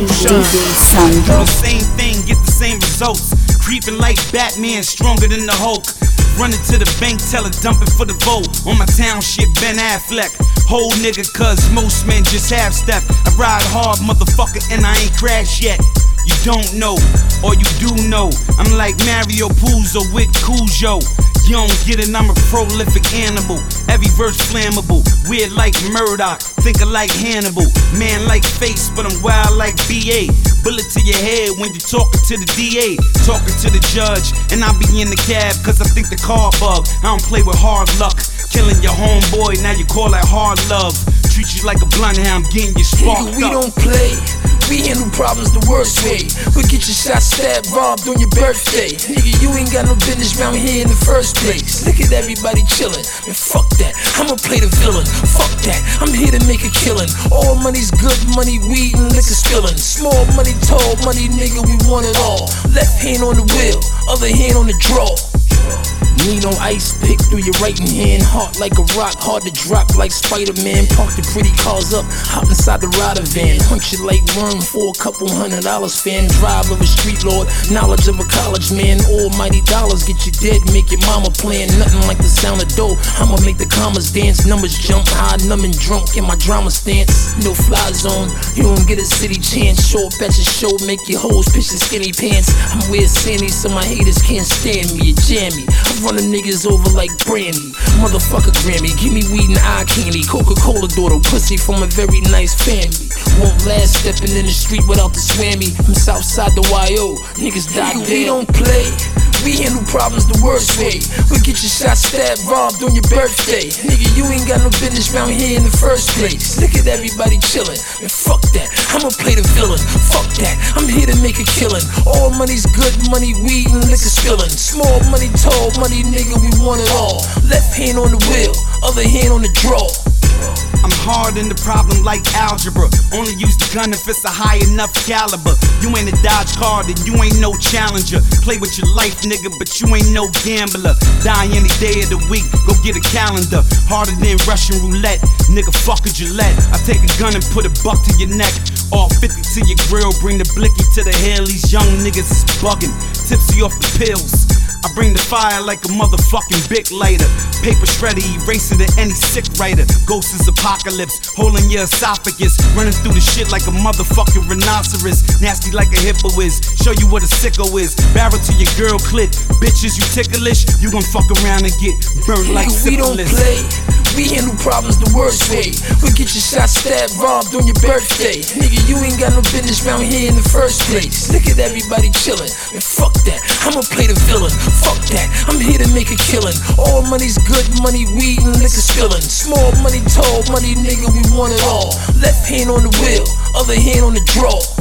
Do the same thing, get the same results. Creeping like Batman, stronger than the Hulk. Running to the bank, teller dumping for the vote. On my town shit, Ben Affleck. Whole nigga, cuz most men just half step. I ride hard, motherfucker, and I ain't crashed yet. You don't know, or you do know. I'm like Mario Puzo with Cujo. You don't get it, I'm a prolific animal. Every verse flammable. Weird like Murdock, thinker like Hannibal. Man like face, but I'm wild like BA. Bullet to your head when you're talking to the DA. Talking to the judge, and I be in the cab cause I think the car bug. I don't play with hard luck. Killing your homeboy, now you call that hard love. Treat you like a blunt I'm getting you sparked Nigga, we up. don't play. We handle problems the worst way. We get your shot stabbed, robbed on your birthday. Nigga, you ain't got no business round here in the first place. Look at everybody chillin'. Man, fuck that. I'ma play the villain. Fuck that. I'm here to make a killing. All money's good money, weed and liquor spillin'. Small money, tall money, nigga, we want it all. Left hand on the wheel, other hand on the draw. Need on ice, pick through your right hand. Heart like a rock, hard to drop like Spider Man. Park the pretty cars up, hop inside the rider van. Hunt you like worm for a couple hundred dollars. Fan drive of a street lord, knowledge of a college man. Almighty dollars get you dead, make your mama playing nothing like the sound of dough. I'ma make the commas dance, numbers jump high, numb and drunk in my drama stance. No fly zone, you don't get a city chance. Show up at your show, make your hoes pitch your skinny pants. I'm with Sandy, so my haters can't stand me. You jam me. I run the niggas over like brandy. Motherfucker Grammy, give me weed and eye candy. Coca Cola daughter, pussy from a very nice family. Won't last stepping in the street without the swammy. From Southside to YO, niggas die Nigga, We don't play. We handle problems the worst way. We get your shot stabbed, robbed on your birthday. Nigga, you ain't got no business round here in the first place. Look at everybody chillin'. Man, fuck that. I'ma play the villain. Fuck that. I'm here to make a killing. All money's good money, weed and liquor spillin'. Small money, tall money, nigga, we want it all. Left hand on the wheel, other hand on the draw. Hard in the problem like algebra. Only use the gun if it's a high enough caliber. You ain't a Dodge car, then you ain't no challenger. Play with your life, nigga, but you ain't no gambler. Die any day of the week, go get a calendar. Harder than Russian roulette, nigga, fuck a Gillette. I take a gun and put a buck to your neck. All 50 to your grill, bring the blicky to the hill. These young niggas is bugging, tipsy off the pills. I bring the fire like a motherfucking big lighter. Paper shredder, eraser to any sick writer. Ghost is apocalypse, holding your esophagus. Running through the shit like a motherfucking rhinoceros. Nasty like a hippo is. Show you what a sicko is. Barrel to your girl clit. Bitches, you ticklish. You gon' fuck around and get burned like Nigga, we don't syphilis. play. We handle problems the worst way. We get your shot stabbed, robbed on your birthday. Nigga, you ain't got no business round here in the first place. Look at everybody chillin'. Man, fuck that. I'ma play the villain. Fuck that. I'm here to make a killing. All money's good money, weed and liquor spillin'. Small money, tall money, nigga, we want it all. Left hand on the wheel, other hand on the draw.